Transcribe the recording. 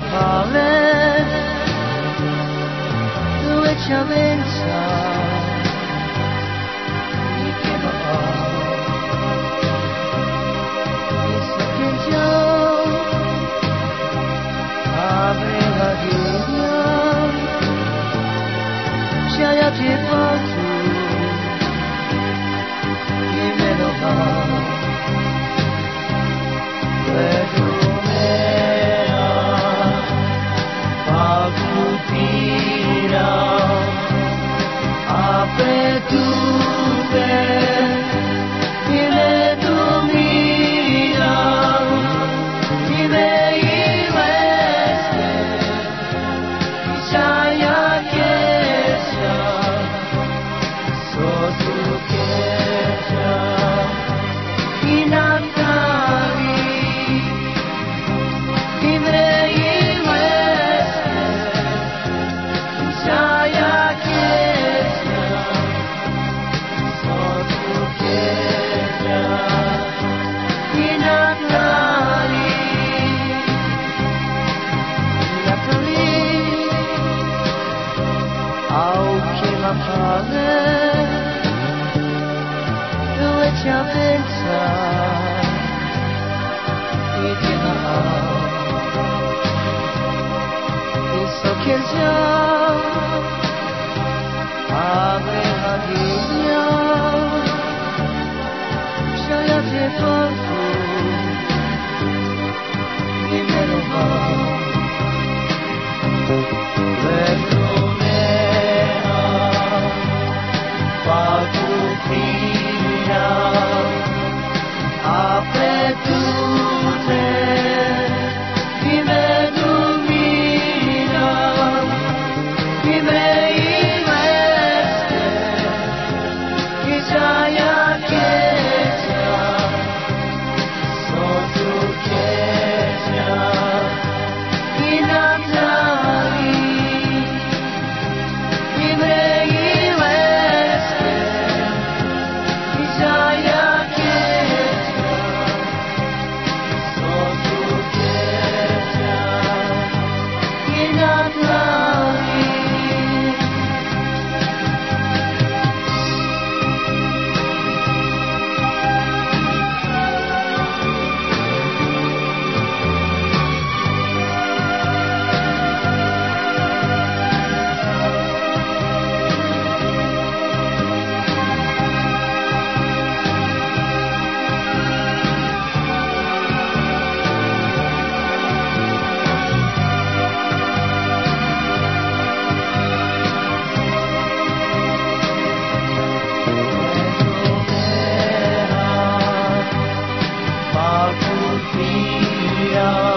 fallen to which I'm inside. You give up. It's looking Joe. Abre la Father, do it inside. We cannot. Yeah.